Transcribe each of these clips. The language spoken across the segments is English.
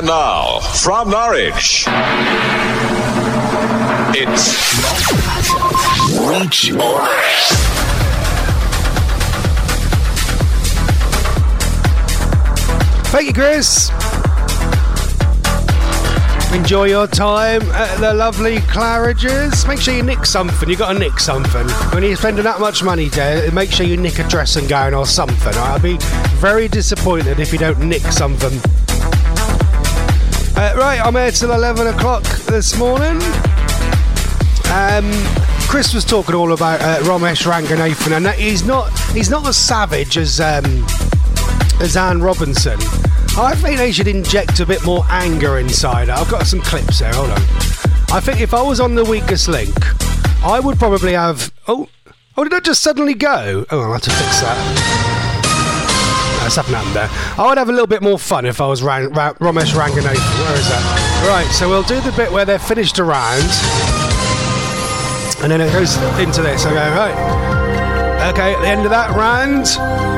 And now, from Norwich, it's Reach on Thank you, Chris. Enjoy your time at the lovely Claridge's. Make sure you nick something. You got to nick something. When you're spending that much money, there, make sure you nick a dressing gown or something. I'll be very disappointed if you don't nick something. Uh, right, I'm here till 11 o'clock this morning. Um, Chris was talking all about uh, Romesh Ranganathan, and he's not he's not as savage as um, as Anne Robinson. I think they should inject a bit more anger inside. I've got some clips there. Hold on. I think if I was on the weakest link, I would probably have. Oh, oh, did I just suddenly go? Oh, I'll have to fix that. That's something happened there. I would have a little bit more fun if I was Ran- Ra- Romesh Ranganathan. Where is that? Right, so we'll do the bit where they're finished around, and then it goes into this. Go right. Okay, at the end of that round,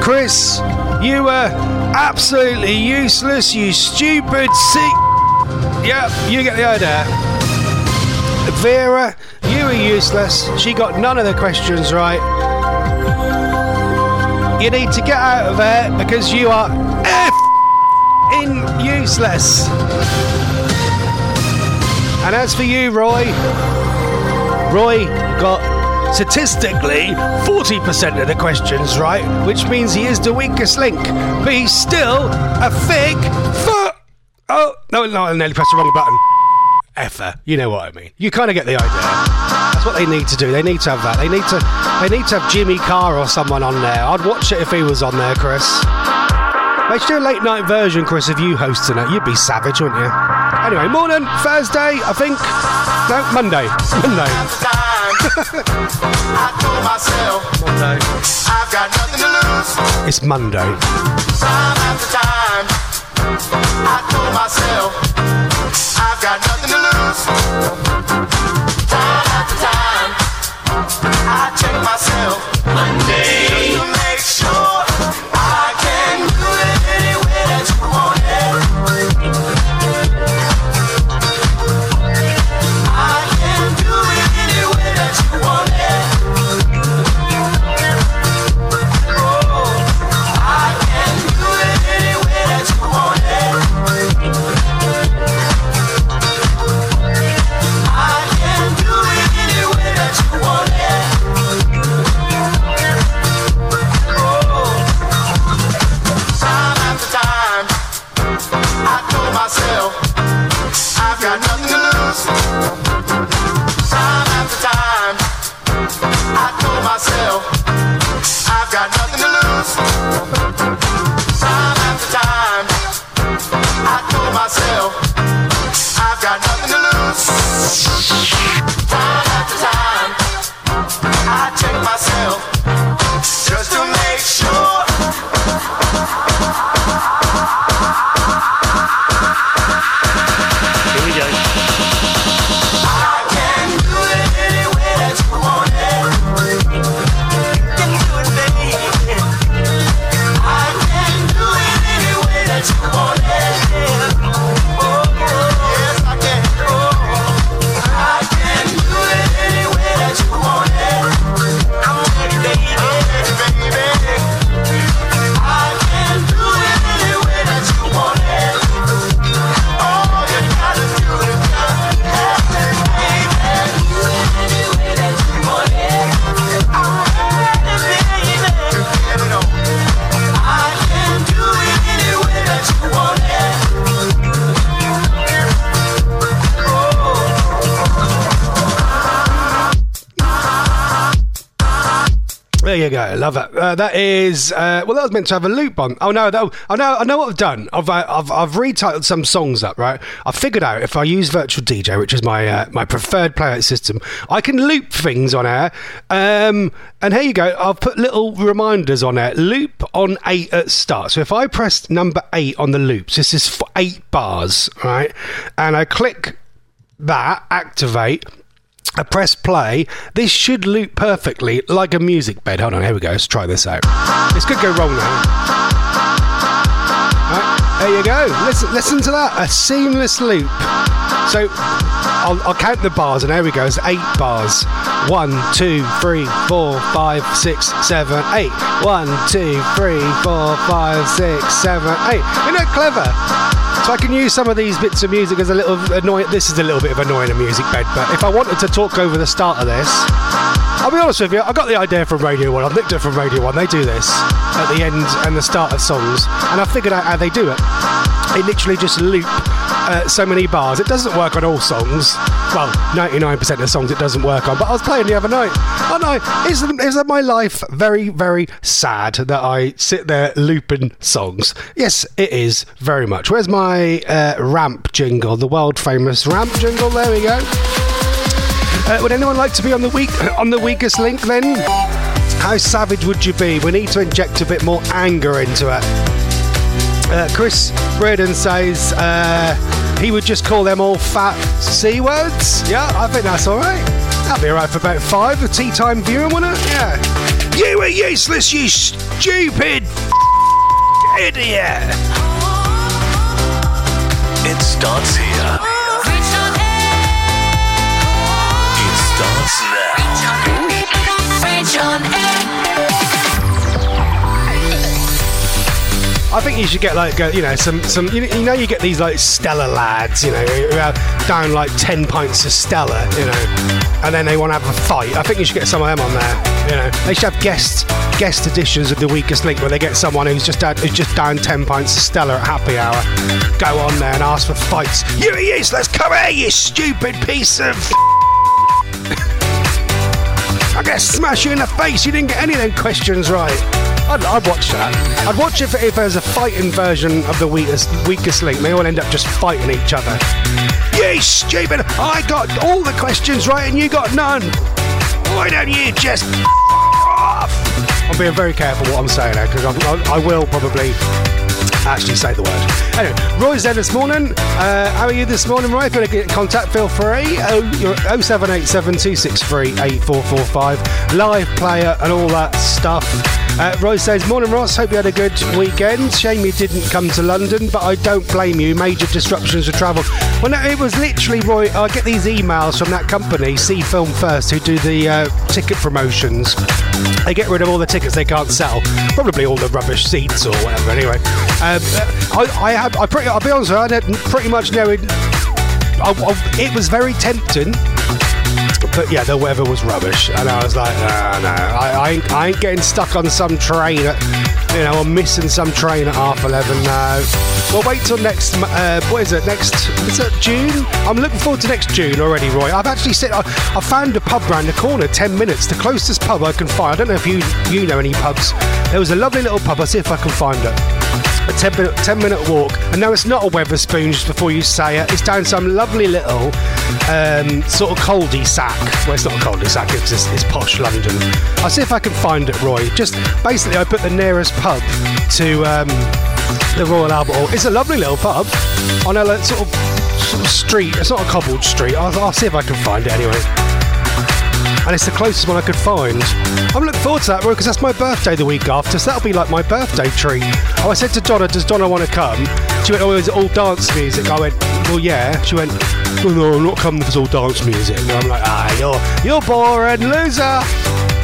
Chris, you were absolutely useless, you stupid sick. Yep, you get the idea. Vera, you were useless. She got none of the questions right. You need to get out of there because you are F in useless. And as for you, Roy, Roy got statistically 40% of the questions right, which means he is the weakest link, but he's still a fig for. Oh, no, no, I nearly pressed the wrong button. Effer, you know what I mean. You kind of get the idea. That's what they need to do. They need to have that. They need to. They need to have Jimmy Carr or someone on there. I'd watch it if he was on there, Chris. They should do a late night version, Chris, of you hosting it. You'd be savage, wouldn't you? Anyway, morning, Thursday, I think. No, Monday. Monday. I told myself Monday. I've got nothing to lose. It's Monday. I told myself I've got nothing to lose. Time after time, I check myself Monday just to make sure Go. Love it. Uh, that is uh, well. That was meant to have a loop on. Oh no! That, oh no! I know what I've done. I've, uh, I've I've retitled some songs up. Right. I figured out if I use Virtual DJ, which is my uh, my preferred playout system, I can loop things on air. Um, and here you go. I've put little reminders on it. Loop on eight at start. So if I press number eight on the loops, this is for eight bars, right? And I click that activate. I press play. This should loop perfectly like a music bed. Hold on, here we go. Let's try this out. This could go wrong now. Right. There you go. Listen, listen to that. A seamless loop. So I'll, I'll count the bars, and there we go. It's eight bars. One, two, three, four, five, six, seven, eight. One, two, three, four, five, six, seven, eight. Isn't that clever? So I can use some of these bits of music as a little annoying. This is a little bit of annoying a music bed, but if I wanted to talk over the start of this, I'll be honest with you, I got the idea from Radio 1. I've nicked it from Radio 1. They do this at the end and the start of songs, and I figured out how they do it. They literally just loop uh, so many bars. It doesn't work on all songs. Well, 99% of songs it doesn't work on, but I was playing the other night. Oh no, isn't, isn't my life very, very sad that I sit there looping songs? Yes, it is, very much. Where's my uh, ramp jingle, the world famous ramp jingle? There we go. Uh, would anyone like to be on the weak on the weakest link then? How savage would you be? We need to inject a bit more anger into it. Uh, Chris Reardon says uh, he would just call them all fat C words. Yeah, I think that's all right. That'll be all right for about five. The tea time viewing, wouldn't it? Yeah. You are useless, you stupid idiot. It starts here. It starts now. I think you should get like you know some some you, know you get these like Stella lads you know who are down like ten pints of Stella you know and then they want to have a fight. I think you should get some of them on there. You know they should have guest guest editions of the Weakest Link where they get someone who's just down, who's just down ten pints of Stella at happy hour, go on there and ask for fights. You useless, come here, you stupid piece of. I'm gonna smash you in the face. You didn't get any of them questions right. I'd, I'd watch that. I'd watch it if, if there's a fighting version of the weakest, weakest link. They all end up just fighting each other. You stupid! I got all the questions right and you got none. Why don't you just off? I'm being very careful what I'm saying now because I, I will probably actually say the word. Anyway, Roy's there this morning. Uh, how are you this morning, Roy? If you want to get in contact, feel free. Oh, you're 0787 263 8445. Live player and all that stuff. Uh, Roy says, Morning, Ross. Hope you had a good weekend. Shame you didn't come to London, but I don't blame you. Major disruptions of travel. Well, no, it was literally, Roy, I get these emails from that company, See Film First, who do the uh, ticket promotions. They get rid of all the tickets they can't sell. Probably all the rubbish seats or whatever, anyway. Um, I, I have, I pretty, I'll be honest, I had pretty much it. I, I, it was very tempting but yeah, the weather was rubbish, and I was like, no, no, I, I, ain't, I ain't getting stuck on some train, at, you know, I'm missing some train at half eleven. No, well, wait till next. Uh, what is it? Next? Is it June? I'm looking forward to next June already, Roy. I've actually said I, I found a pub round the corner, ten minutes, the closest pub I can find. I don't know if you you know any pubs. There was a lovely little pub. I'll see if I can find it a 10 minute, 10 minute walk. And no, it's not a Wetherspoon, just before you say it. It's down some lovely little um, sort of cul-de-sac. Well, it's not a cul-de-sac, it's, just, it's posh London. I'll see if I can find it, Roy. Just basically, I put the nearest pub to um, the Royal Albert Hall. It's a lovely little pub on a like, sort, of, sort of street. It's not a cobbled street. I'll, I'll see if I can find it anyway and it's the closest one I could find. I'm looking forward to that, because that's my birthday the week after, so that'll be like my birthday treat. Oh, I said to Donna, does Donna want to come? She went, oh, is it all dance music? I went, well, yeah. She went, well, no, I'm not coming if it's all dance music. And I'm like, ah, you're, you're boring, loser.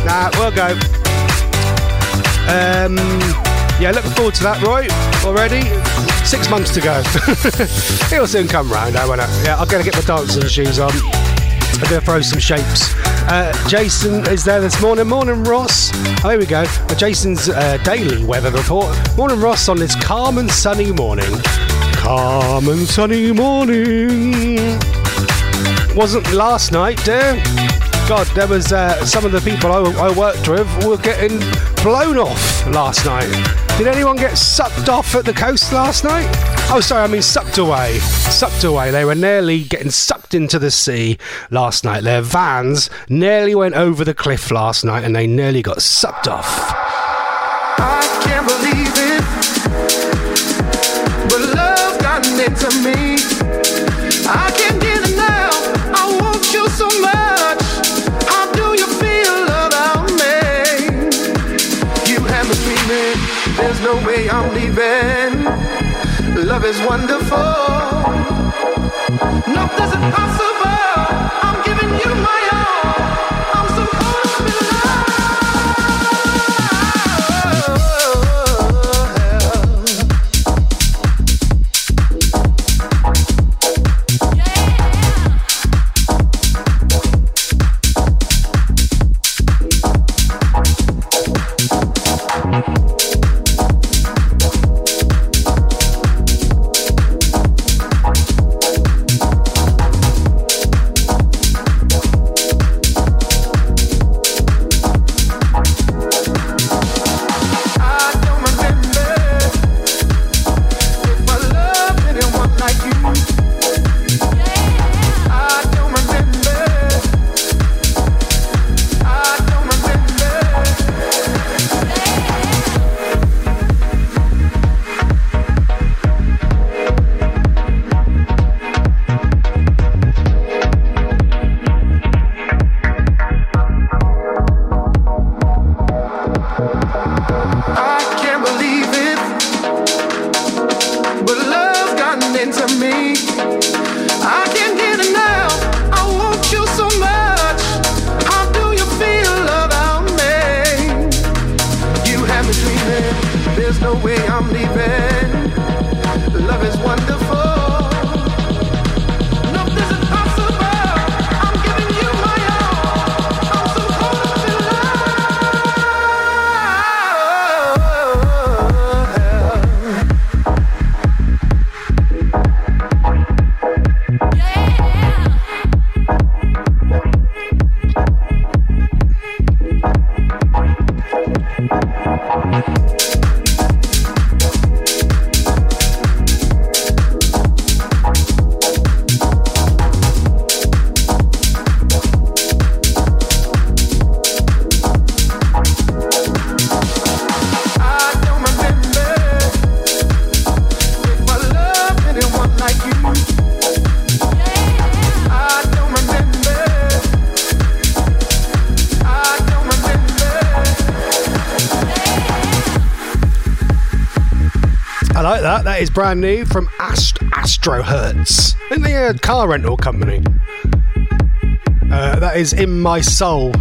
Nah, we'll go. Um, yeah, looking forward to that, Roy. Already? Six months to go. It'll soon come round, I it? Yeah, I'll go to get my dancing shoes on. I'm going to throw some shapes. Uh, Jason is there this morning. Morning, Ross. Oh, here we go. Uh, Jason's uh, daily weather report. Morning, Ross, on this calm and sunny morning. Calm and sunny morning. Wasn't last night, dear. God, there was uh, some of the people I, I worked with were getting blown off last night. Did anyone get sucked off at the coast last night? Oh, sorry, I mean sucked away. Sucked away. They were nearly getting sucked into the sea last night. Their vans nearly went over the cliff last night and they nearly got sucked off. I can't believe it, but love got into me. I can't get now. I want you so much. How do you feel about me? You have me screaming. There's no way I'm leaving. Love is wonderful. This is possible. I'm giving you my that. Is brand new from Ast- Astro Hertz. Isn't they a car rental company? Uh, that is in my soul.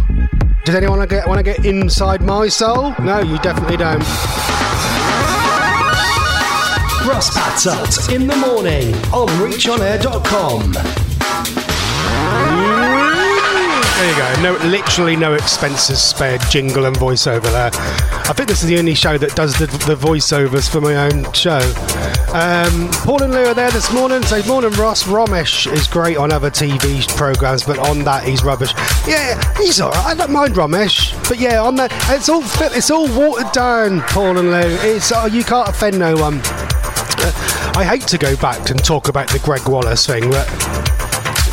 Does anyone want to get inside my soul? No, you definitely don't. Ross Patzelt in the morning on reachonair.com. There you go. No, literally no expenses spared. Jingle and voiceover there. I think this is the only show that does the, the voiceovers for my own show. Um, Paul and Lou are there this morning. So morning, Ross. Romesh is great on other TV programs, but on that he's rubbish. Yeah, he's alright. I don't mind Romesh, but yeah, on that it's all. It's all watered down. Paul and Lou. It's oh, you can't offend no one. I hate to go back and talk about the Gregg Wallace thing, but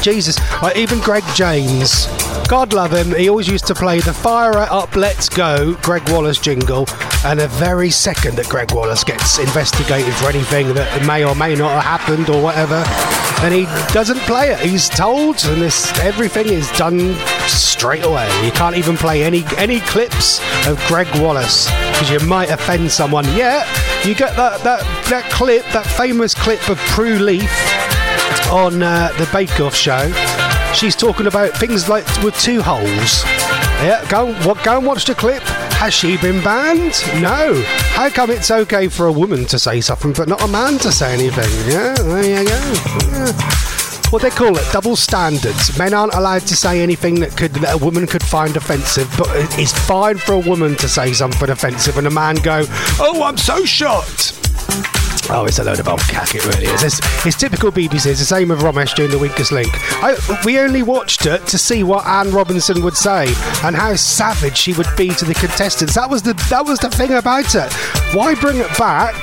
Jesus, like even Greg James, God love him, he always used to play the Fire Up, Let's Go Gregg Wallace jingle, and the very second that Gregg Wallace gets investigated for anything that may or may not have happened or whatever, and he doesn't play it. He's told, and this everything is done straight away. You can't even play any any clips of Gregg Wallace because you might offend someone. Yeah, you get that that that clip, that famous clip of Prue Leith on uh, the Bake Off show. She's talking about things like with two holes. Yeah, go? Go and watch the clip. Has she been banned? No. How come it's okay for a woman to say something but not a man to say anything? Yeah, there you go. Yeah. What they call it, double standards. Men aren't allowed to say anything that could that a woman could find offensive, but it's fine for a woman to say something offensive, and a man go, "Oh, I'm so shocked." Oh, it's a load of cack, it really is. It's, it's typical BBC. It's the same with Romesh doing the weakest link. I, we only watched it to see what Anne Robinson would say and how savage she would be to the contestants. That was the that was the thing about it. Why bring it back?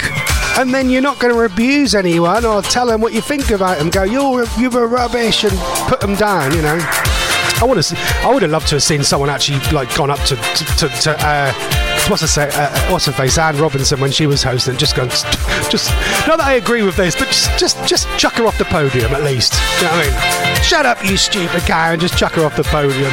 And then you're not going to abuse anyone or tell them what you think about them. Go, you're you're rubbish, and put them down. You know. I to. See, I would have loved to have seen someone actually like gone up to to, to, to uh, what's say, uh, what's her face, Anne Robinson when she was hosting, just gone, just not that I agree with this, but just just just chuck her off the podium at least. You know what I mean? Shut up, you stupid cow, and just chuck her off the podium.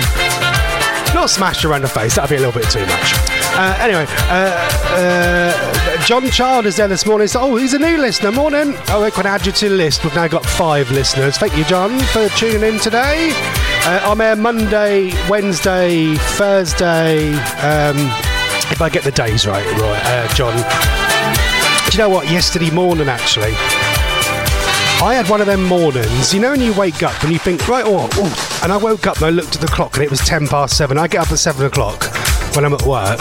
Not smash her around the face. That'd be a little bit too much. Uh, anyway, uh, uh, John Child is there this morning. So, oh, he's a new listener. Morning. Oh, we can add you to the list. We've now got five listeners. Thank you, John, for tuning in today. Uh, I'm here Monday, Wednesday, Thursday. Um, if I get the days right, right, uh, John. Do you know what? Yesterday morning, actually, I had one of them mornings, you know, when you wake up and you think, right, oh, and I woke up and I looked at the clock and it was 10 past seven. I get up at seven o'clock when I'm at work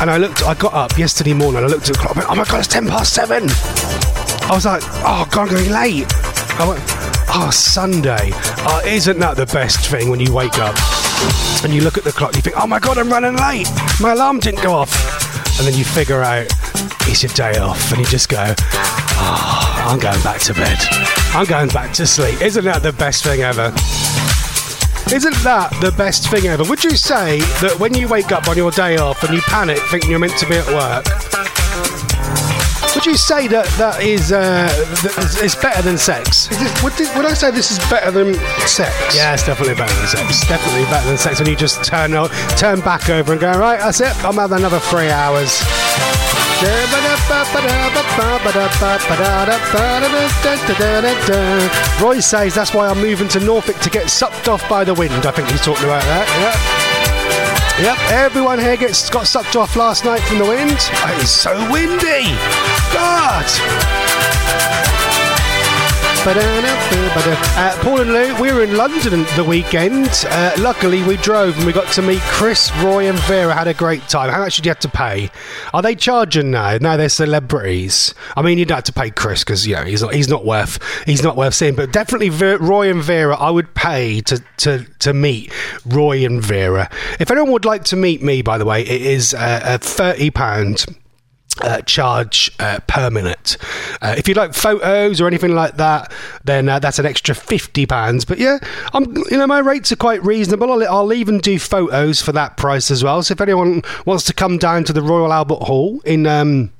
and I looked, I got up yesterday morning, and I looked at the clock, I went, oh my God, it's 10 past seven. I was like, oh God, I'm going to be late. I went, oh, Sunday. Oh, isn't that the best thing when you wake up and you look at the clock and you think, oh my God, I'm running late. My alarm didn't go off. And then you figure out it's your day off and you just go, oh, I'm going back to bed. I'm going back to sleep. Isn't that the best thing ever? Isn't that the best thing ever? Would you say that when you wake up on your day off and you panic thinking you're meant to be at work, would you say that that is uh, that is better than sex? Is this, would, this, would I say this is better than sex? Yeah, it's definitely better than sex. It's definitely better than sex when you just turn turn back over and go, right, that's it. I'm having another three hours. Roy says that's why I'm moving to Norfolk to get sucked off by the wind. I think he's talking about that. Yeah. Yep, everyone here gets got sucked off last night from the wind. It's so windy. God. Uh, Paul and Lou, we were in London the weekend. Uh, luckily, we drove and we got to meet Chris, Roy, and Vera. Had a great time. How much did you have to pay? Are they charging now? No, they're celebrities. I mean, you'd have to pay Chris because you know he's not he's not worth he's not worth seeing. But definitely Ver- Roy and Vera, I would pay to to to meet Roy and Vera. If anyone would like to meet me, by the way, it is uh, a thirty pound uh, charge uh, per minute. Uh, if you like photos or anything like that, then uh, that's an extra fifty pounds. But yeah, I'm you know my rates are quite reasonable. I'll, I'll even do photos for that price as well. So if anyone wants to come down to the Royal Albert Hall in. Um,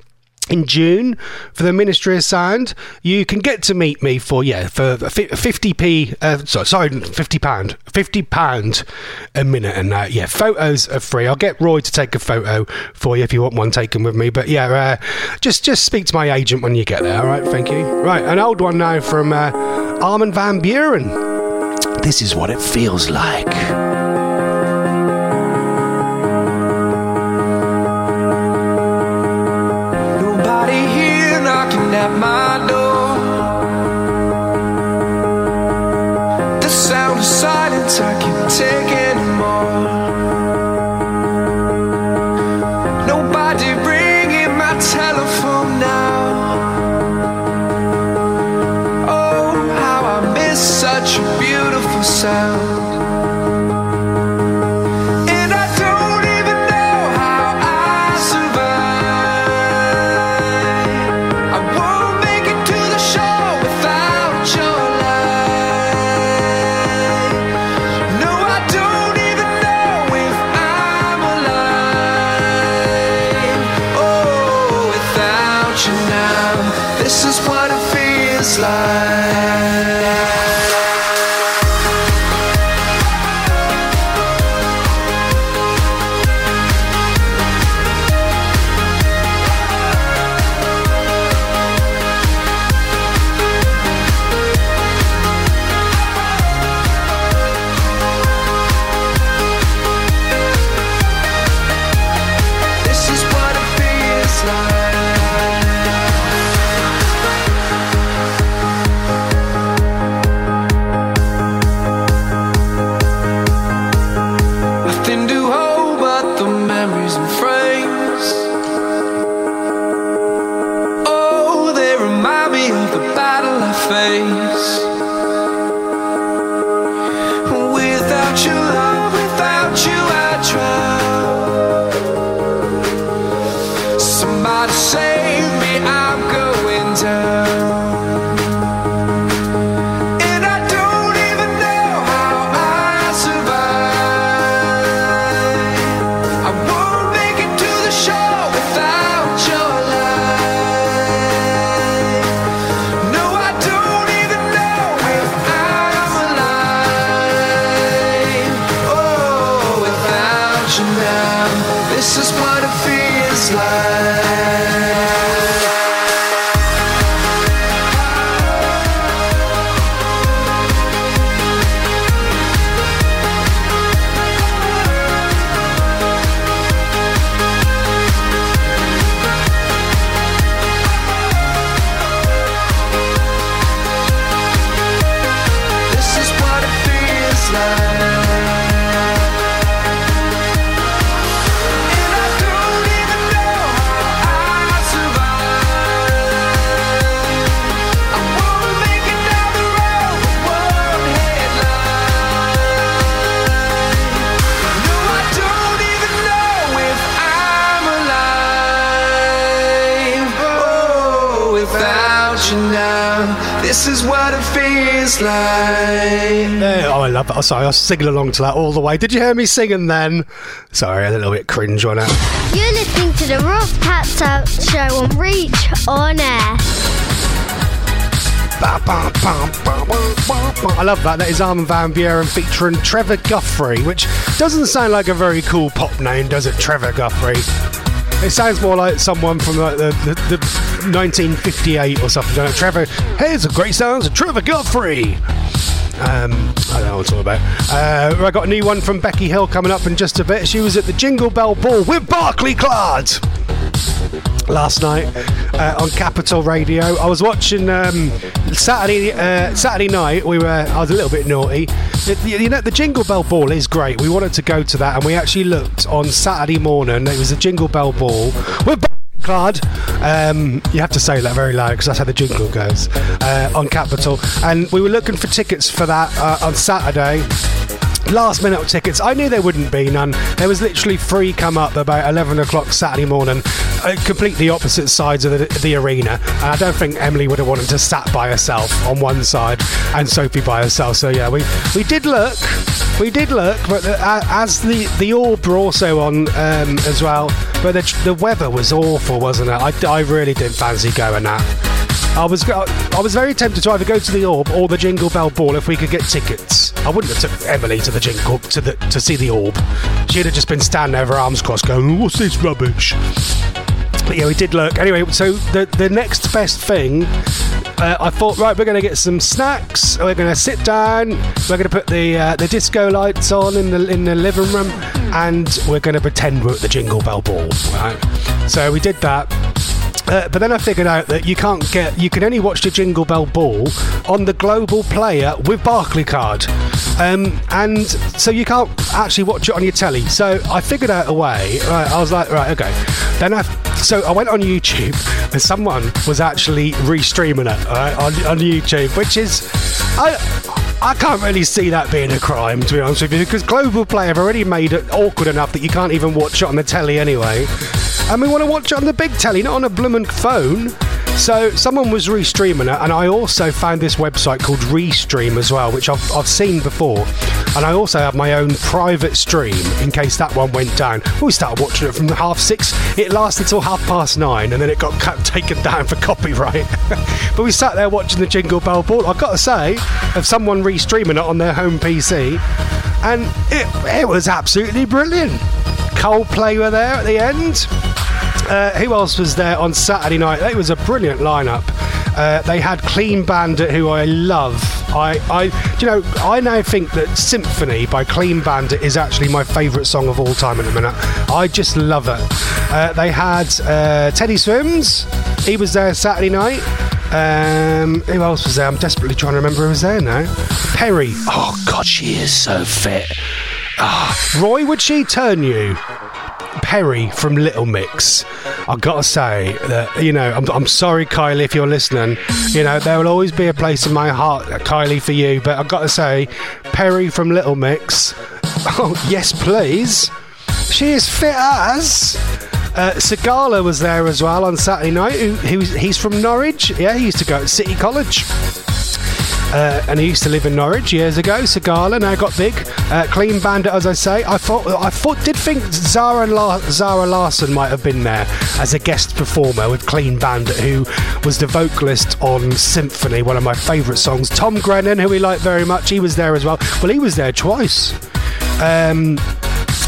in June for the Ministry of Sound, you can get to meet me for yeah for fifty p. Uh, sorry, sorry, fifty pound, fifty pound a minute, and uh, yeah, photos are free. I'll get Roy to take a photo for you if you want one taken with me. But yeah, uh, just just speak to my agent when you get there. All right, thank you. Right, an old one now from uh, Armin van Buuren. This is what it feels like. Of silence I can't take anymore. Nobody ringing my telephone now. Oh, how I miss such a beautiful sound. This is what it feels like. Feels like. Yeah, oh, I love it. Oh, sorry, I was singing along to that all the way. Did you hear me singing then? Sorry, a little bit cringe on it. You're listening to the Ross Patzelt Show on Reach on Air. I love that. That is Armin van Buuren featuring Trevor Guthrie, which doesn't sound like a very cool pop name, does it? Trevor Guthrie. It sounds more like someone from like the, the, the 1958 or something. Trevor, here's a great sounds of Trevor Guthrie. Um, I don't know what I'm talking about. Uh, I got a new one from Becky Hill coming up in just a bit. She was at the Jingle Bell Ball with Barclaycard last night uh, on Capital Radio. I was watching um, Saturday uh, Saturday night. We were I was a little bit naughty. It- you know the Jingle Bell Ball is great. We wanted to go to that, and we actually looked on Saturday morning. It was the Jingle Bell Ball with. Clad. Um, you have to say that very loud because that's how the jingle goes uh, on Capital. And we were looking for tickets for that uh, on Saturday last minute tickets. I knew there wouldn't be none. There was literally three come up about 11 o'clock Saturday morning, uh, completely opposite sides of the, the arena. And I don't think Emily would have wanted to sat by herself on one side and Sophie by herself. So yeah, we, we did look. We did look, but uh, as the the orb were also on um, as well. But the, the weather was awful, wasn't it? I, I really didn't fancy going out. I was I was very tempted to either go to the Orb or the Jingle Bell Ball if we could get tickets. I wouldn't have took Emily to the Jingle to the to see the Orb. She'd have just been standing with her arms crossed, going, "What's this rubbish?" But yeah, we did look. Anyway, so the the next best thing, uh, I thought, right, we're going to get some snacks. We're going to sit down. We're going to put the uh, the disco lights on in the in the living room, and we're going to pretend we're at the Jingle Bell Ball. Right. So we did that. Uh, but then I figured out that you can't get, you can only watch the Jingle Bell Ball on the global player with Barclaycard. Um, and so you can't actually watch it on your telly. So I figured out a way. Right, I was like, right, okay. Then I, so I went on YouTube and someone was actually restreaming it right, on, on YouTube, which is, I, I can't really see that being a crime, to be honest with you, because Global Play have already made it awkward enough that you can't even watch it on the telly anyway. And we want to watch it on the big telly, not on a bloomin' phone. So someone was restreaming it, and I also found this website called Restream as well, which I've, I've seen before. And I also have my own private stream in case that one went down. We started watching it from half six. It lasted till half past nine, and then it got cut, taken down for copyright. but we sat there watching the Jingle Bell Ball. I've got to say, of someone restreaming it on their home PC, and it, it was absolutely brilliant. Coldplay were there at the end. Uh, who else was there on Saturday night? It was a brilliant lineup. Uh, they had Clean Bandit, who I love. I, I, do you know, I now think that Symphony by Clean Bandit is actually my favourite song of all time at the minute. I just love it. Uh, they had uh, Teddy Swims. He was there Saturday night. Um, who else was there? I'm desperately trying to remember who was there now. Perrie. Oh God, she is so fit. Ah, Roy, would she turn you? Perrie from Little Mix. I've got to say that, you know, I'm, I'm sorry, Kylie, if you're listening. You know, there will always be a place in my heart, Kylie, for you. But I've got to say, Perrie from Little Mix. Oh, yes, please. She is fit as. Uh, Sigala was there as well on Saturday night. He's from Norwich. Yeah, he used to go to City College. Uh, and he used to live in Norwich years ago. Sigala now got big. Uh, Clean Bandit, as I say. I thought, I thought, did think Zara La- Zara Larsson might have been there as a guest performer with Clean Bandit, who was the vocalist on Symphony, one of my favourite songs. Tom Grennan, who we like very much, he was there as well. Well, he was there twice. Um,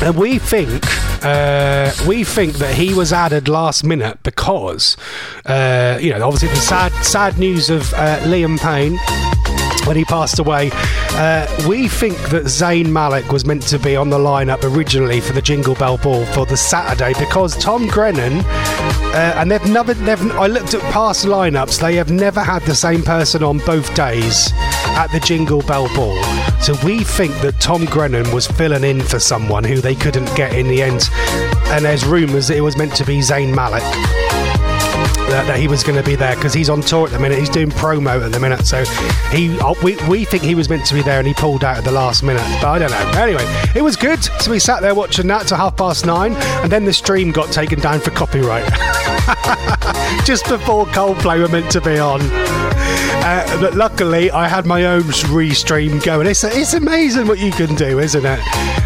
and we think uh, we think that he was added last minute because uh, you know obviously the sad sad news of uh, Liam Payne when he passed away. Uh, we think that Zayn Malik was meant to be on the lineup originally for the Jingle Bell Ball for the Saturday because Tom Grennan, uh, and they've never, never, I looked at past lineups, they have never had the same person on both days at the Jingle Bell Ball. So we think that Tom Grennan was filling in for someone who they couldn't get in the end. And there's rumours that it was meant to be Zayn Malik that, that he was going to be there because he's on tour at the minute. He's doing promo at the minute, so he uh, we, we think he was meant to be there and he pulled out at the last minute. But I don't know. Anyway, it was good. So we sat there watching that till half past nine, and then the stream got taken down for copyright. just before Coldplay were meant to be on. Uh, but luckily, I had my own restream going. It's, it's amazing what you can do, isn't it?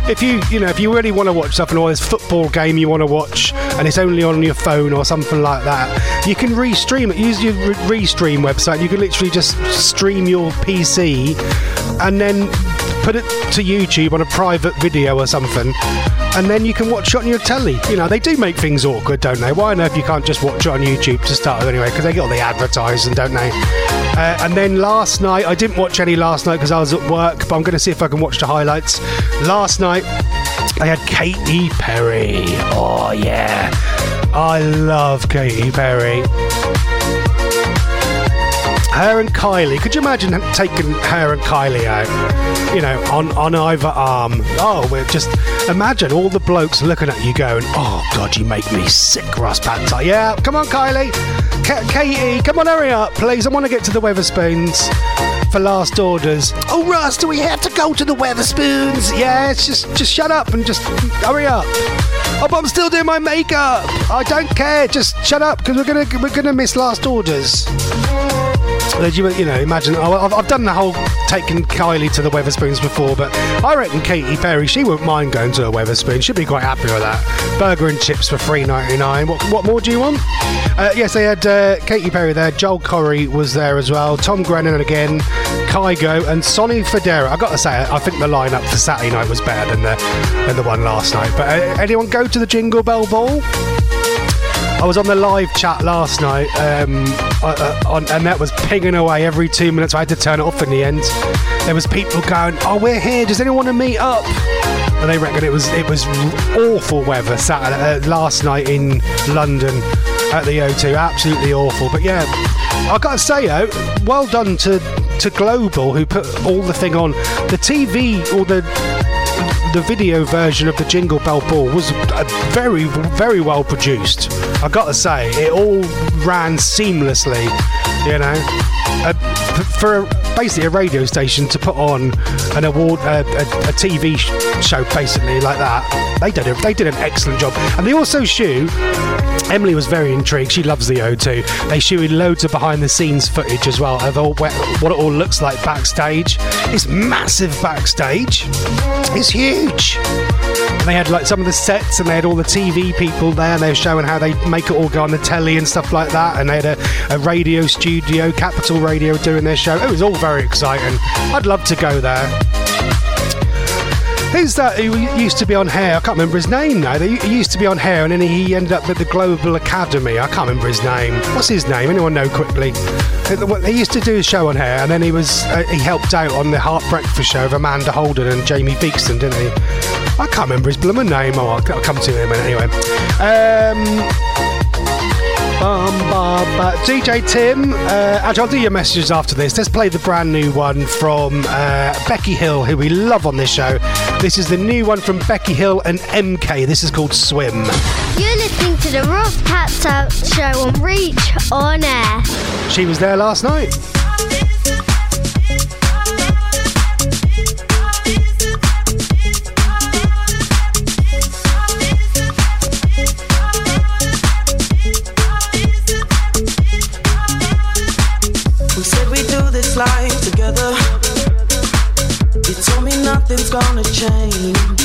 If you you know if you really want to watch something or there's football game you want to watch and it's only on your phone or something like that, you can restream it. Use your re- restream website. You can literally just stream your PC and then put it to YouTube on a private video or something, and then you can watch it on your telly. You know, they do make things awkward, don't they? Why on earth you can't just watch it on YouTube to start with anyway? Because they get all the advertising, don't they? Uh, and then last night, I didn't watch any last night because I was at work, but I'm going to see if I can watch the highlights. Last night, I had Katy Perry. Oh, yeah. I love Katy Perry. Her and Kylie. Could you imagine taking her and Kylie out? You know, on, on either arm. Oh, we're just imagine all the blokes looking at you going, "Oh God, you make me sick, Ross Panther." Yeah, come on, Kylie, Ka- Katie, come on, hurry up, please. I want to get to the Wetherspoons for last orders. Oh, Russ, do we have to go to the Wetherspoons? Yes, just just shut up and just hurry up. Oh, but I'm still doing my makeup. I don't care. Just shut up because we're gonna we're gonna miss last orders. Did you, you know, imagine? I've, I've done the whole taking Kylie to the Wetherspoons before, but I reckon Katy Perry, she wouldn't mind going to a Wetherspoon. She'd be quite happy with that. Burger and chips for three ninety nine. What, what more do you want? Uh, yes, they had uh, Katy Perry there. Joel Corry was there as well. Tom Grennan again, Kygo, and Sonny Fodera. I got to say, I think the lineup for Saturday night was better than the than the one last night. But uh, anyone go to the Jingle Bell Ball? I was on the live chat last night, um, uh, on, and that was pinging away every two minutes. I had to turn it off in the end. There was people going, "Oh, we're here. Does anyone want to meet up?" And they reckon it was it was awful weather Saturday uh, last night in London at the O2. Absolutely awful. But yeah, I got to say, though, well done to to Global who put all the thing on the TV or the the video version of the Jingle Bell Ball was uh, very, very well produced. I got to say, it all ran seamlessly. You know, uh, for basically a radio station to put on an award, uh, a, a TV show, basically like that. They did a, they did an excellent job, and they also shoot. Emily was very intrigued. She loves the O2. They shooted loads of behind the scenes footage as well of all, what it all looks like backstage. It's massive backstage. It's huge. They had like some of the sets and they had all the TV people there and they were showing how they make it all go on the telly and stuff like that. And they had a, a radio studio, Capital Radio, doing their show. It was all very exciting. I'd love to go there. Who's that who used to be on Heart? I can't remember his name now. He used to be on Heart and then he ended up at the Global Academy. I can't remember his name. What's his name? Anyone know quickly? He used to do a show on Heart and then he was uh, he helped out on the Heart Breakfast show of Amanda Holden and Jamie Theakston, didn't he? I can't remember his blooming name. Oh, I'll, come to him in a minute anyway. Um, DJ Tim, uh, actually, I'll do your messages after this. Let's play the brand new one from uh, Becky Hill, who we love on this show. This is the new one from Becky Hill and MK. This is called Swim. You're listening to the Ross Patzelt Show on Reach on Air. She was there last night. Nothing's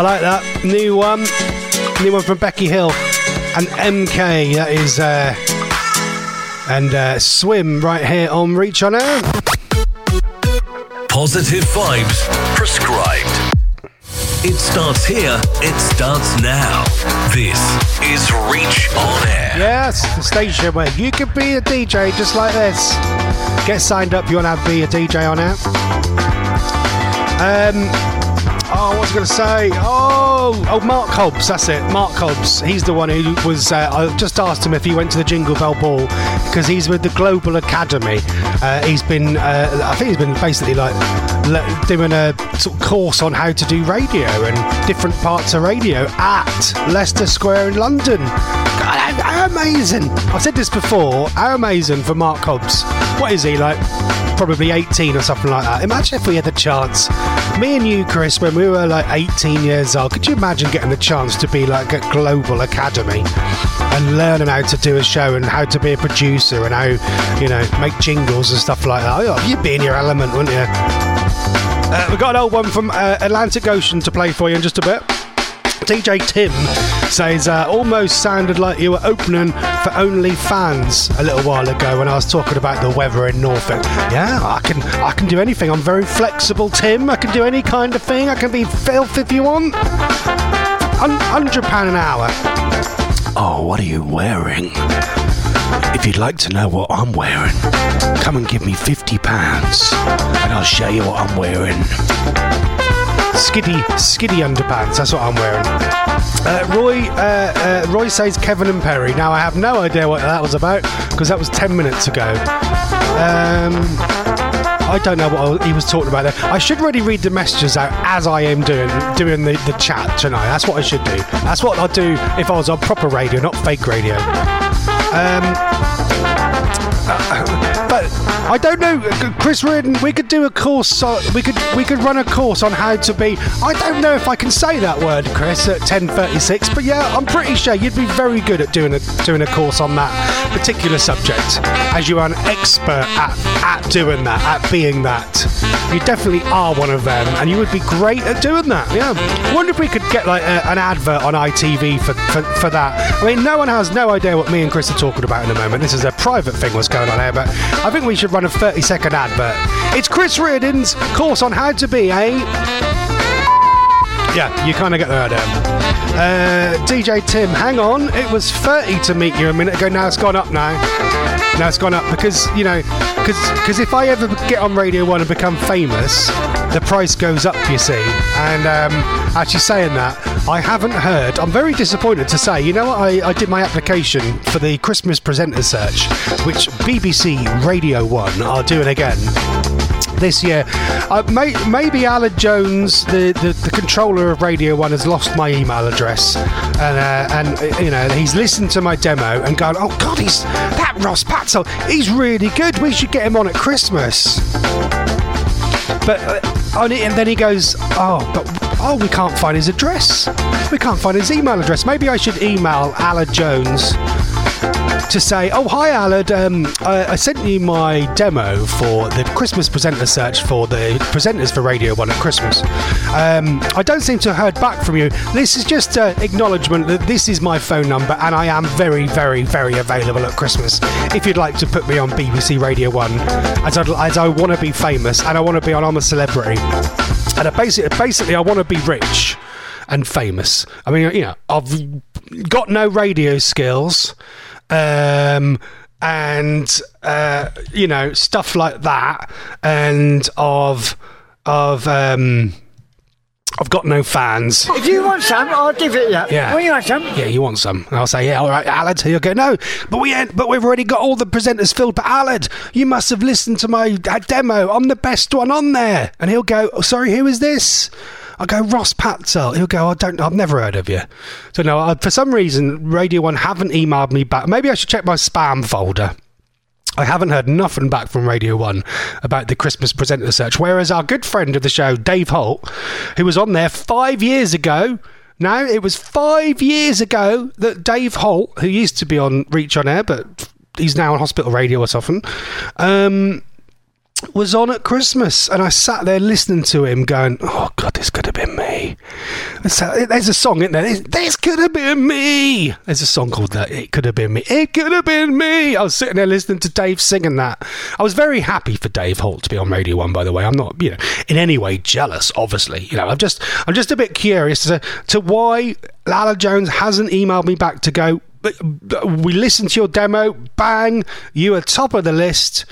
I like that. New one. New one from Becky Hill and MK. That is. Uh, and uh, Swim right here on Reach on Air. Positive vibes prescribed. It starts here, it starts now. This is Reach on Air. Yes, the station where you could be a DJ just like this. Get signed up. You want to be a DJ on air? Um. Was I going to say? Oh, oh, Mark Hobbs. That's it. Mark Hobbs. He's the one who was. Uh, I just asked him if he went to the Jingle Bell Ball because he's with the Global Academy. Uh, he's been. Uh, I think he's been basically like doing a sort of course on how to do radio and different parts of radio at Leicester Square in London. God, how amazing! I've said this before. How amazing for Mark Hobbs. What is he like? Probably 18 or something like that. Imagine if we had the chance. Me and you, Chris, when we were like 18 years old, could you imagine getting the chance to be like at Global Academy and learning how to do a show and how to be a producer and how, you know, make jingles and stuff like that? Oh, you'd be in your element, wouldn't you? Uh, we've got an old one from uh, Atlantic Ocean to play for you in just a bit. DJ Tim says, uh, almost sounded like you were opening for OnlyFans a little while ago when I was talking about the weather in Norfolk. Yeah, I can I can do anything. I'm very flexible, Tim. I can do any kind of thing. I can be filth if you want. Hundred pound an hour. Oh, what are you wearing? If you'd like to know what I'm wearing, come and give me fifty pounds, and I'll show you what I'm wearing. Skiddy, skiddy underpants. That's what I'm wearing. Uh, Roy, uh, uh, Roy says Kevin and Perry. Now I have no idea what that was about because that was ten minutes ago. Um, I don't know what he was talking about there. I should really read the messages out as I am doing doing the, the chat tonight. That's what I should do. That's what I'd do if I was on proper radio, not fake radio. Um, uh, I don't know, Chris Reardon. We could do a course. We could we could run a course on how to be. I don't know if I can say that word, Chris, at ten thirty six. But yeah, I'm pretty sure you'd be very good at doing a doing a course on that particular subject, as you are an expert at at doing that, at being that. You definitely are one of them, and you would be great at doing that. Yeah. I wonder if we could get like a, an advert on ITV for, for for that. I mean, no one has no idea what me and Chris are talking about in the moment. This is a private thing what's going on here, but I think we should run a 30 second advert. It's Chris Reardon's course on how to be a. Yeah, you kind of get the idea. Uh, DJ Tim, hang on. It was 30 to meet you a minute ago. Now it's gone up now. Now it's gone up because, you know, because cause if I ever get on Radio 1 and become famous, the price goes up, you see. And um, actually saying that, I haven't heard. I'm very disappointed to say. You know what? I, I did my application for the Christmas presenter search, which BBC Radio 1 are doing again this year. Uh, may, maybe Aled Jones, the, the, the, controller of Radio 1, has lost my email address. And, uh, and uh, you know, he's listened to my demo and gone, oh, God, he's that Ross Patzelt. He's really good. We should get him on at Christmas. But uh, and then he goes, oh, but oh, we can't find his address. We can't find his email address. Maybe I should email Aled Jones to say, oh, hi, Aled. Um, I, I, sent you my demo for the Christmas presenter search for the presenters for Radio 1 at Christmas. Um, I don't seem to have heard back from you. This is just an acknowledgement that this is my phone number and I am very, very, very available at Christmas. If you'd like to put me on BBC Radio 1, as, as I want to be famous and I want to be on I'm a Celebrity. And I basically, basically, I want to be rich and famous. I mean, you know, I've got no radio skills um, and uh, you know stuff like that, and of of um, I've got no fans. If you want some, I'll give it you. Yeah. Well, you want some? Yeah, you want some? And I'll say, yeah, all right, Aled. He'll go, no, but we ain't, but we've already got all the presenters filled. But Aled, you must have listened to my uh, demo. I'm the best one on there. And he'll go, oh, sorry, who is this? I go, Ross Patzelt. He'll go, I don't I've never heard of you. So, no, I, for some reason, Radio 1 haven't emailed me back. Maybe I should check my spam folder. I haven't heard nothing back from Radio 1 about the Christmas presenter search. Whereas our good friend of the show, Dave Holt, who was on there five years ago, now it was five years ago that Dave Holt, who used to be on Reach on Air, but he's now on hospital radio or something, um, was on at Christmas, and I sat there listening to him, going, "Oh God, this could have been me." So, eh, there's a song in there. This, this could have been me. There's a song called that. It could have been me. It could have been me. I was sitting there listening to Dave singing that. I was very happy for Dave Holt to be on Radio One. By the way, I'm not, you know, in any way jealous. Obviously, you know, I'm just, I'm just a bit curious to to why Lala Jones hasn't emailed me back to go. We listened to your demo. Bang! You are top of the list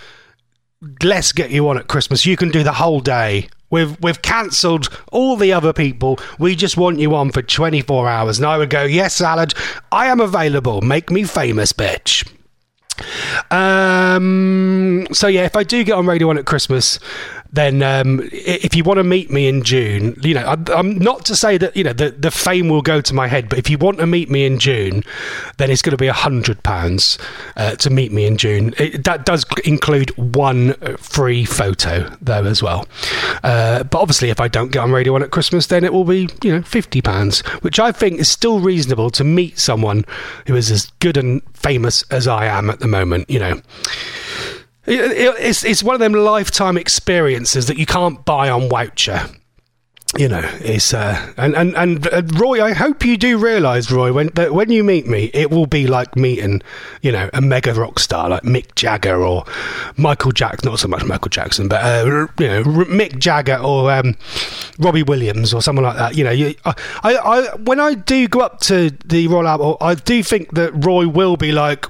let's get you on at Christmas. You can do the whole day. We've we've cancelled all the other people. We just want you on for 24 hours. And I would go, yes, Salad, I am available. Make me famous, bitch. Um, so yeah, if I do get on Radio One at Christmas, then um, if you want to meet me in June, you know, I'm, I'm not to say that you know the, the fame will go to my head, but if you want to meet me in June, then it's going to be a hundred pounds uh, to meet me in June. It, that does include one uh, free photo though as well. Uh, but obviously, if I don't get on Radio One at Christmas, then it will be you know fifty pounds, which I think is still reasonable to meet someone who is as good and famous as I am at the moment. You know. It- it- It's it's one of them lifetime experiences that you can't buy on voucher. You know, it's uh, and and and uh, Roy. I hope you do realise, Roy, when that when you meet me, it will be like meeting, you know, a mega rock star like Mick Jagger or Michael Jackson. Not so much Michael Jackson, but uh, you know, Mick Jagger or um, Robbie Williams or someone like that. You know, you, I, I when I do go up to the Royal Albert, I do think that Roy will be like.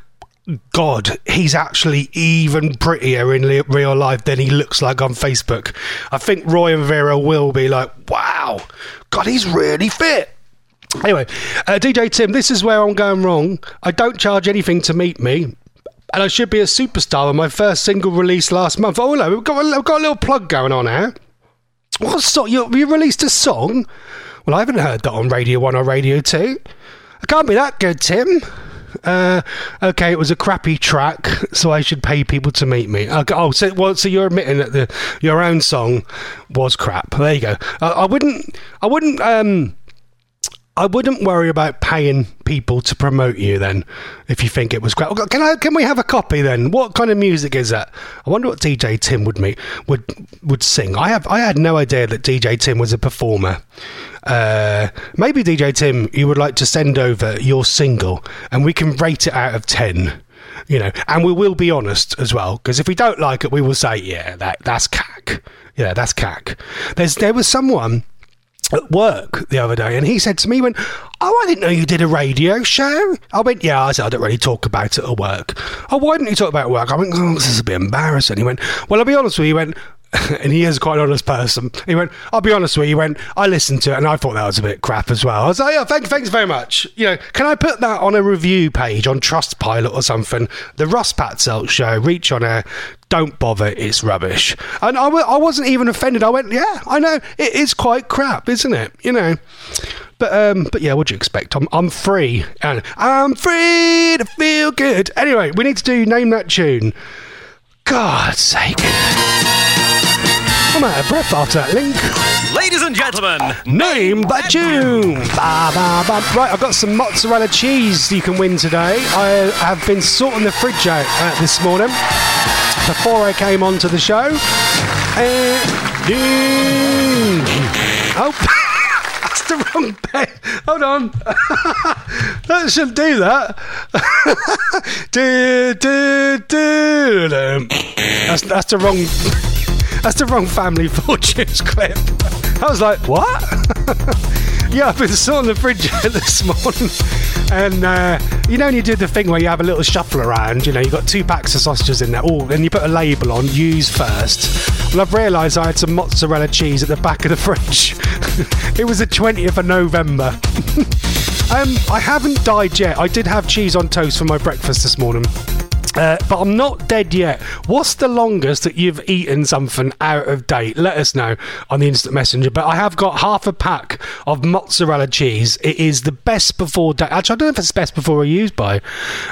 God, he's actually even prettier in real life than he looks like on Facebook. I think Roy and Vera will be like, wow, God, he's really fit. Anyway, uh, DJ Tim, this is where I'm going wrong. I don't charge anything to meet me. And I should be a superstar on my first single release last month. Oh, no, we've got, a, we've got a little plug going on here. What song? You, you released a song? Well, I haven't heard that on Radio 1 or Radio 2. It can't be that good, Tim. Uh, okay, it was a crappy track, so I should pay people to meet me. Okay, oh, so well, so you're admitting that the your own song was crap. There you go. Uh, I wouldn't, I wouldn't, um, I wouldn't worry about paying people to promote you then, if you think it was crap. Can I? Can we have a copy then? What kind of music is that? I wonder what DJ Tim would me would would sing. I have I had no idea that DJ Tim was a performer. Uh, maybe DJ Tim, you would like to send over your single, and we can rate it out of ten. You know, and we will be honest as well, because if we don't like it, we will say, yeah, that that's cack. Yeah, that's cack. There's there was someone at work the other day, and he said to me, he "went, Oh, I didn't know you did a radio show." I went, "Yeah." I said, "I don't really talk about it at work." Oh, why didn't you talk about work? I went, "Oh, this is a bit embarrassing." He went, "Well, I'll be honest with you." He went. And he is quite an honest person. He went, I'll be honest with you. He went, I listened to it and I thought that was a bit crap as well. I was like, yeah, thanks, thanks very much. You know, can I put that on a review page on Trustpilot or something? The Russ Patzelt show, reach on air. Don't bother, it's rubbish. And I, I wasn't even offended. I went, yeah, I know, it is quite crap, isn't it? You know. But um, but yeah, what do you expect? I'm I'm free, and I'm free to feel good. Anyway, we need to do name that tune. God's sake! I'm out of breath after that link. Ladies and gentlemen, Name that tune. Ba, ba, ba. Right, I've got some mozzarella cheese you can win today. I have been sorting the fridge out uh, this morning before I came onto the show. Uh, oh, that's the wrong bit. Hold on. that should do that. do, do, do. That's, that's the wrong. That's the wrong Family Fortunes clip. I was like, what? yeah, I've been sorting the fridge out this morning. And uh, you know, when you do the thing where you have a little shuffle around, you know, you've got two packs of sausages in there, oh, and you put a label on, use first. Well, I've realised I had some mozzarella cheese at the back of the fridge. it was the 20th of November. um, I haven't died yet. I did have cheese on toast for my breakfast this morning. Uh, but I'm not dead yet. What's the longest that you've eaten something out of date? Let us know on the instant messenger. But I have got half a pack of mozzarella cheese. It is the best before date. Actually, I don't know if it's best before or used by.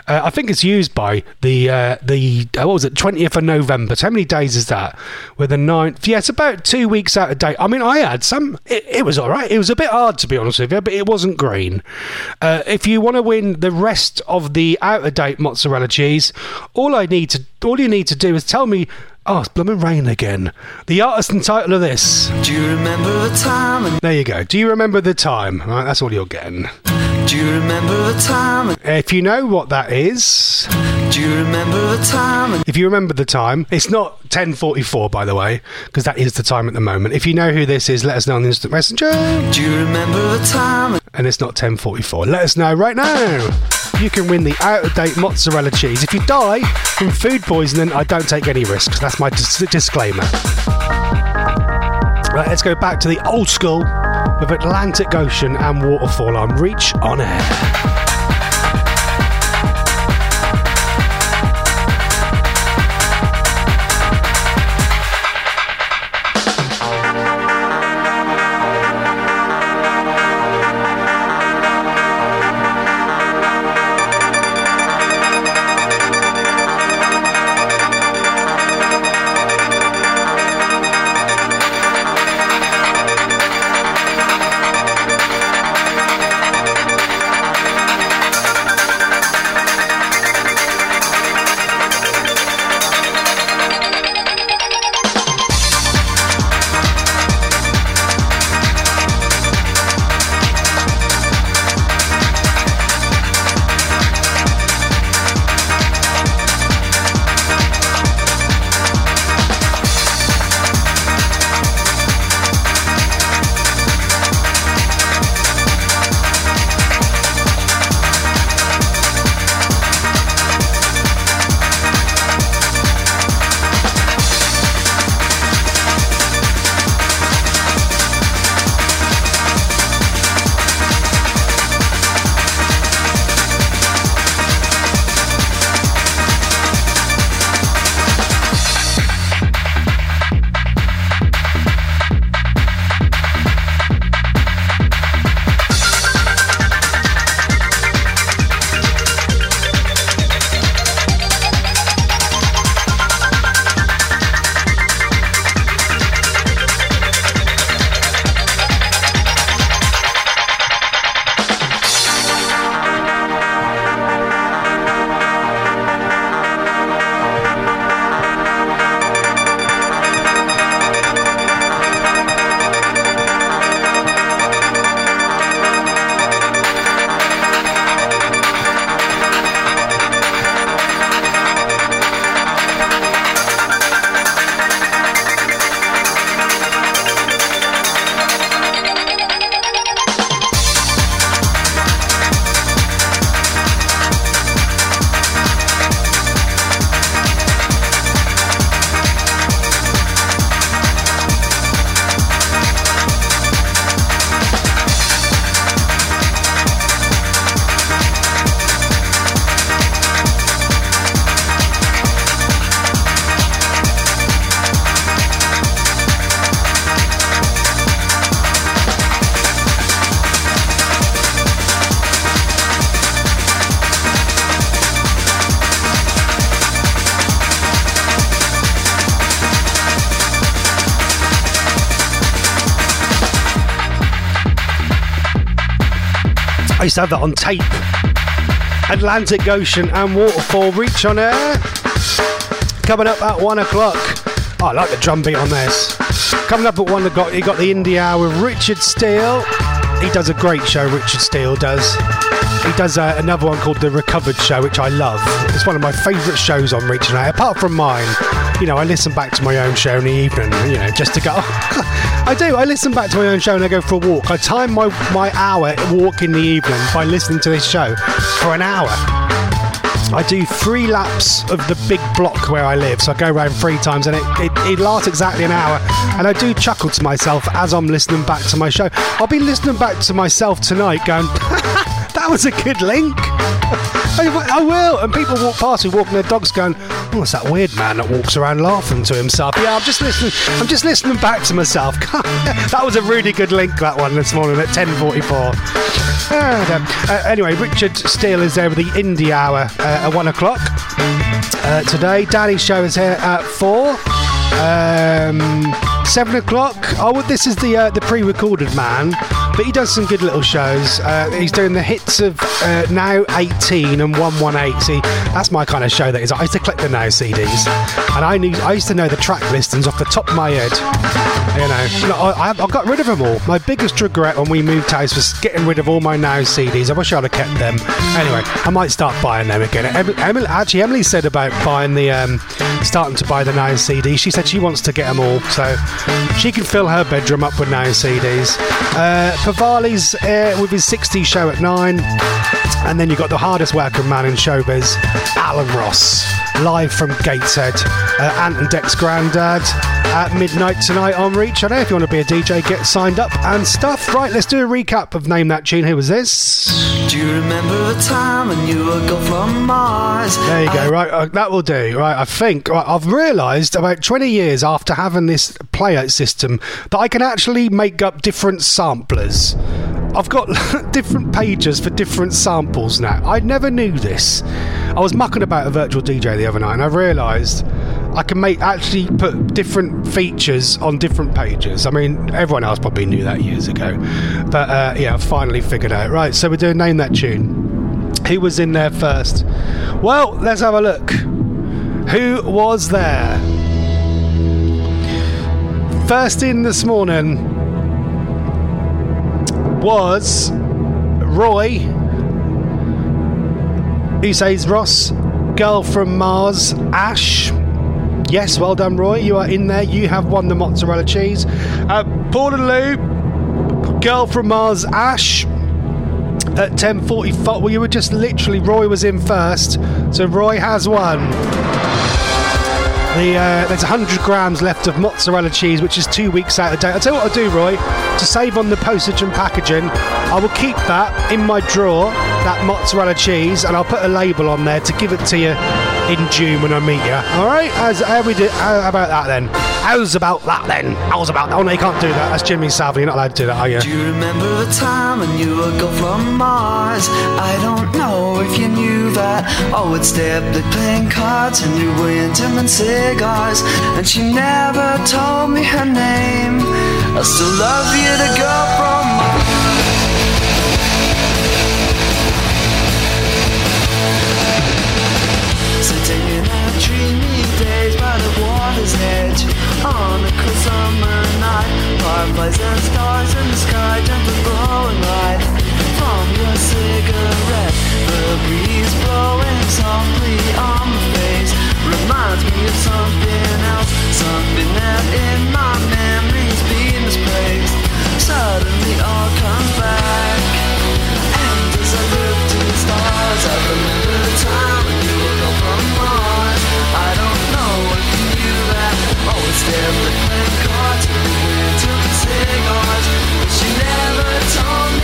Uh, I think it's used by the uh, the uh, what was it? 20th of November. So how many days is that? With the 9th. Yeah, it's about two weeks out of date. I mean, I had some. It, it was all right. It was a bit hard to be honest with you, but it wasn't green. Uh, if you want to win the rest of the out of date mozzarella cheese, all I need to all you need to do is tell me Oh, it's blooming rain again. The artist and title of this. Do you remember the time? There you go. Do you remember the time? Right, that's all you're getting. Do you remember the time? If you know what that is, Do you remember the time? if you remember the time, it's not 10:44 by the way, because that is the time at the moment. If you know who this is, let us know on the instant messenger. Do you remember the time? And it's not 10:44. Let us know right now. You can win the out-of-date mozzarella cheese. If you die from food poisoning, I don't take any risks. That's my dis- disclaimer. Right, let's go back to the old school with Atlantic Ocean and Waterfall on Reach on Air. Have that on tape. Atlantic Ocean and Waterfall Reach on air. Coming up at one o'clock. Oh, I like the drum beat on this. Coming up at one o'clock, you got the Indie Hour with Richard Steele. He does a great show, Richard Steele does. He does uh, another one called The Recovered Show, which I love. It's one of my favourite shows on Reach on Air, apart from mine. You know, I listen back to my own show in the evening, you know, just to go. I do. I listen back to my own show and I go for a walk. I time my, my hour walk in the evening by listening to this show for an hour. I do three laps of the big block where I live, so I go around three times, and it, it, it lasts exactly an hour. And I do chuckle to myself as I'm listening back to my show. I'll be listening back to myself tonight, going, "That was a good link." I, I will. And people walk past me walking their dogs, going, "Oh, it's that weird man that walks around laughing to himself." Yeah, I'm just listening. I'm just listening back to myself. that was a really good link. That one this morning at 10:44. And, um, uh, anyway, Richard Steele is there with the Indie Hour uh, at one o'clock uh, today. Danny's show is here at four. Um, seven o'clock. Oh, this is the uh, the pre-recorded man but he does some good little shows. Uh, he's doing the hits of uh, Now 18 and 118. See, that's my kind of show. That is. I used to collect the Now CDs, and I knew I used to know the track listings off the top of my head. You know, No, I, I got rid of them all. My biggest regret when we moved house was getting rid of all my Now CDs. I wish I'd have kept them. Anyway, I might start buying them again. Em- Emily, actually, Emily said about buying the, um, starting to buy the Now CDs. She said she wants to get them all, so she can fill her bedroom up with Now CDs. Uh, Pavali's uh, with his 60s show at nine, and then you've got the hardest working man in showbiz, Alan Ross, live from Gateshead. Uh, Ant and Dex Grandad at midnight tonight on Reach. I know if you want to be a DJ, get signed up and stuff. Right, let's do a recap of Name That Tune. Who was this? Do you remember the time when you would go from Mars? There you go. Right, uh, that will do. Right, I think right, I've realised about 20 years after having this playout system that I can actually make up different samplers. I've got different pages for different samples now. I never knew this. I was mucking about a virtual DJ the other night, and I realised I can make actually put different features on different pages. I mean, everyone else probably knew that years ago, but uh, yeah, I finally figured out. Right, so we're doing name that tune. Who was in there first? Well, let's have a look. Who was there? First in this morning was Roy. Who says Ross? Girl from Mars, Ash. Yes, well done, Roy. You are in there. You have won the mozzarella cheese. Uh, Paul and Lou, Girl from Mars, Ash at 10.45. Well, you were just literally, Roy was in first. So Roy has won. The, uh, there's 100 grams left of mozzarella cheese, which is two weeks out of date. I'll tell you what I'll do, Roy. To save on the postage and packaging, I will keep that in my drawer, that mozzarella cheese, and I'll put a label on there to give it to you in June when I meet you. All right? How's, how, we do, how about that then? How's about that then? How's about that? Oh, no, you can't do that. That's Jimmy Savile. You're not allowed to do that, are you? Do you remember the time when you would go from Mars? I don't know if you knew that. I would stay up late playing cards and you were intimate cigars. And she never told me her name. I still love you, the girl from Mars. Fireflies and stars in the sky Gently blowing light From your cigarette. The breeze blowing softly on my face Reminds me of something else Something that in my memories been misplaced. Suddenly all comes back And as I look to the stars. I remember the time when you were gone from Mars. I don't Always We went to the cigars But she never told me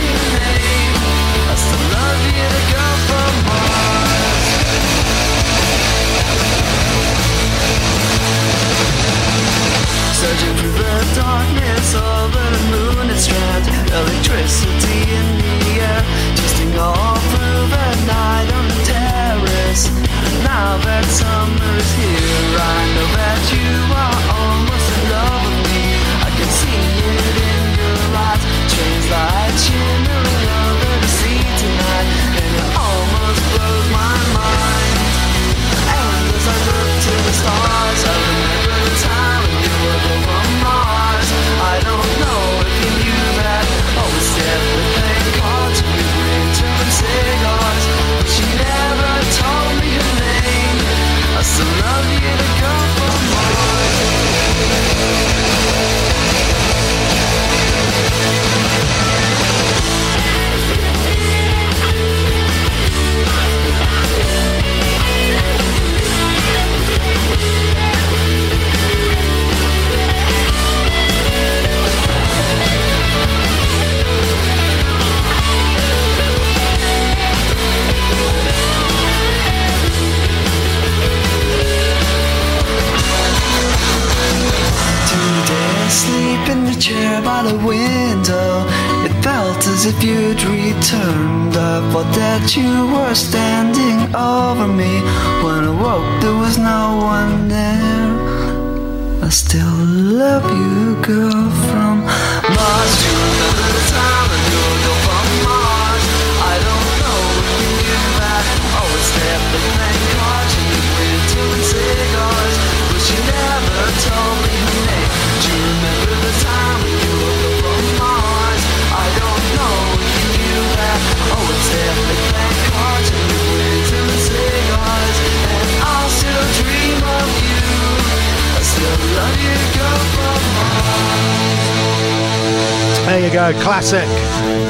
go, classic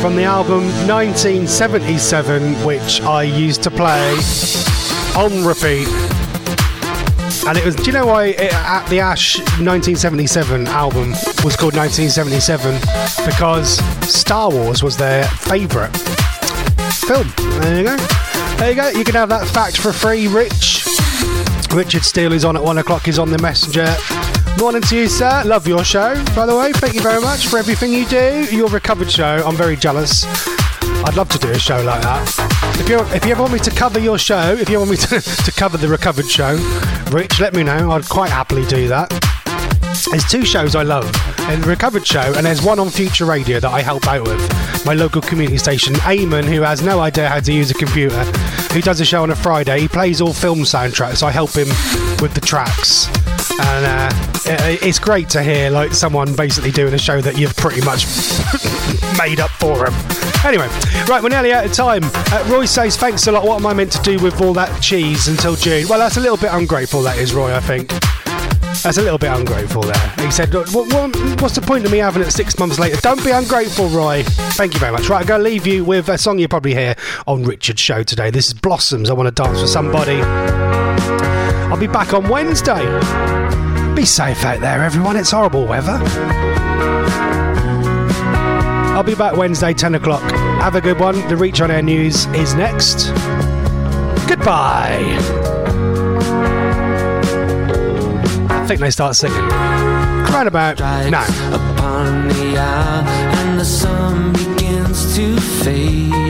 from the album 1977, which I used to play on repeat. And it was, do you know why it, at the Ash 1977 album was called 1977? Because Star Wars was their favourite film. There you go. There you go. You can have that fact for free, Rich. Richard Steele is on at one o'clock. He's on the messenger. Morning to you, sir. Love your show, by the way. Thank you very much for everything you do. Your recovered show. I'm very jealous. I'd love to do a show like that. If you if you ever want me to cover your show, if you want me to, to cover the recovered show, Rich, let me know. I'd quite happily do that. There's two shows I love. And the Recovered Show, and there's one on Future Radio that I help out with. My local community station, Eamon, who has no idea how to use a computer, who does a show on a Friday. He plays all film soundtracks, so I help him with the tracks. And uh, it- it's great to hear like someone basically doing a show that you've pretty much made up for him. Anyway, right, we're nearly out of time. Uh, Roy says, thanks a lot. What am I meant to do with all that cheese until June? Well, that's a little bit ungrateful, that is, Roy, I think. That's a little bit ungrateful there. He said, what, what, What's the point of me having it six months later? Don't be ungrateful, Roy. Thank you very much. Right, I'm going to leave you with a song you probably hear on Richard's show today. This is Blossoms. I want to dance with somebody. I'll be back on Wednesday. Be safe out there, everyone. It's horrible weather. I'll be back Wednesday, 10 o'clock. Have a good one. The Reach on Air News is next. Goodbye. I think they start singing. Right about now. upon the hour and the sun begins to fade.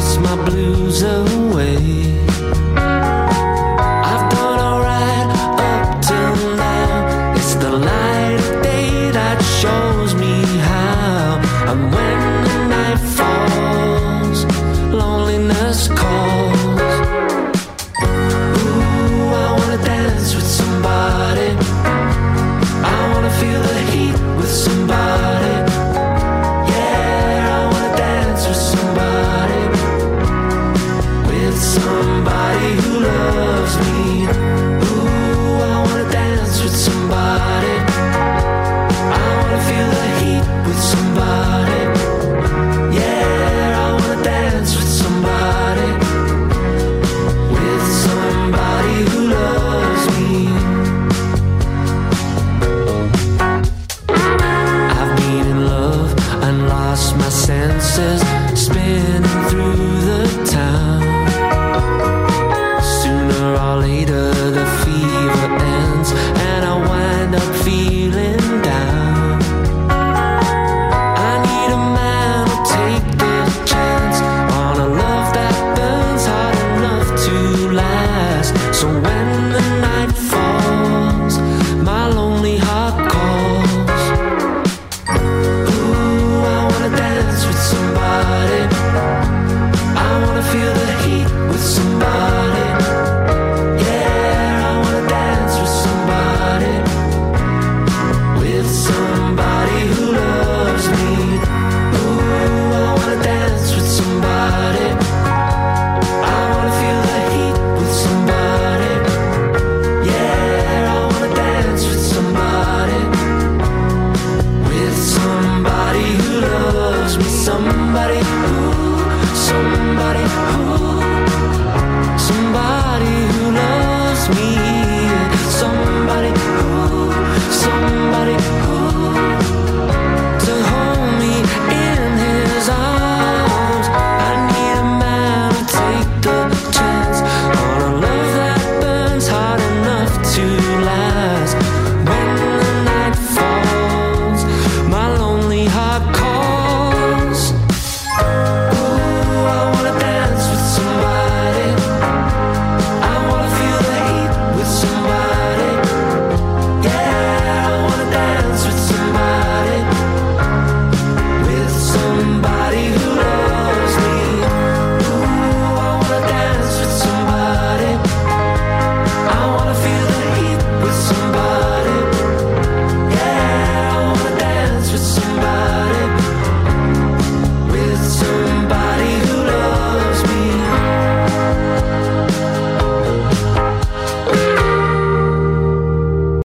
Chase my blues away. So when